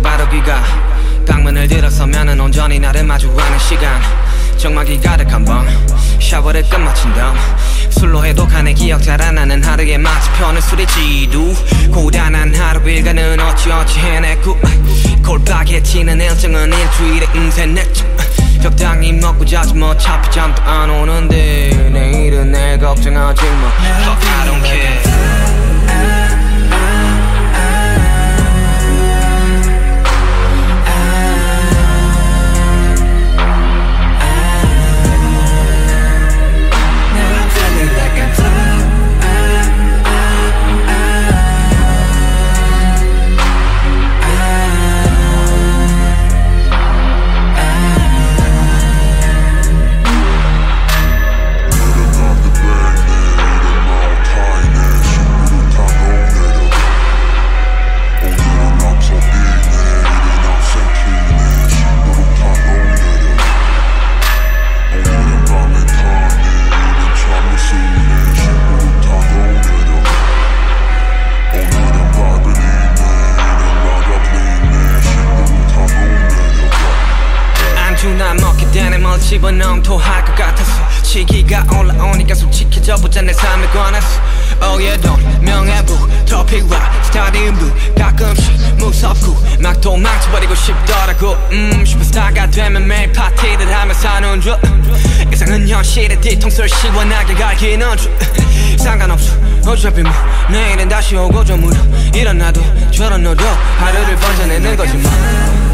네가 방문을 들어서면은 온전히 나를 마주하는 시간. 정막이 가득한 밤 샤워를 끝마친 다음 술로 해독하는 기억 자라나는 하루에 마치 편을 술에 지두 고단한 하루 일과는 어찌어찌 해냈고. 골박해지는 일정은 일주일에 음세냈죠 적당히 먹고 자지 뭐. 차피 잠도 안 오는데. 내일은 내 걱정하지 마 집어넣으면 토할 것 같아서 시기가 올라오니까 솔직해져 보자 내 삶에 관해서 Oh yeah 돈 명예부 토픽과 스타디움도 가끔씩 무섭고 막 도망쳐버리고 싶더라고. 음 슈퍼스타가 되면 매일 파티를 하며 사는 줄. 이상은 현실의 뒤통수를 시원하게 갈기는 줄. 상관없어 어차피 뭐 내일은 다시 오고 좀 울어 일어나도 저런 너도 하루를 번져내는 거지 뭐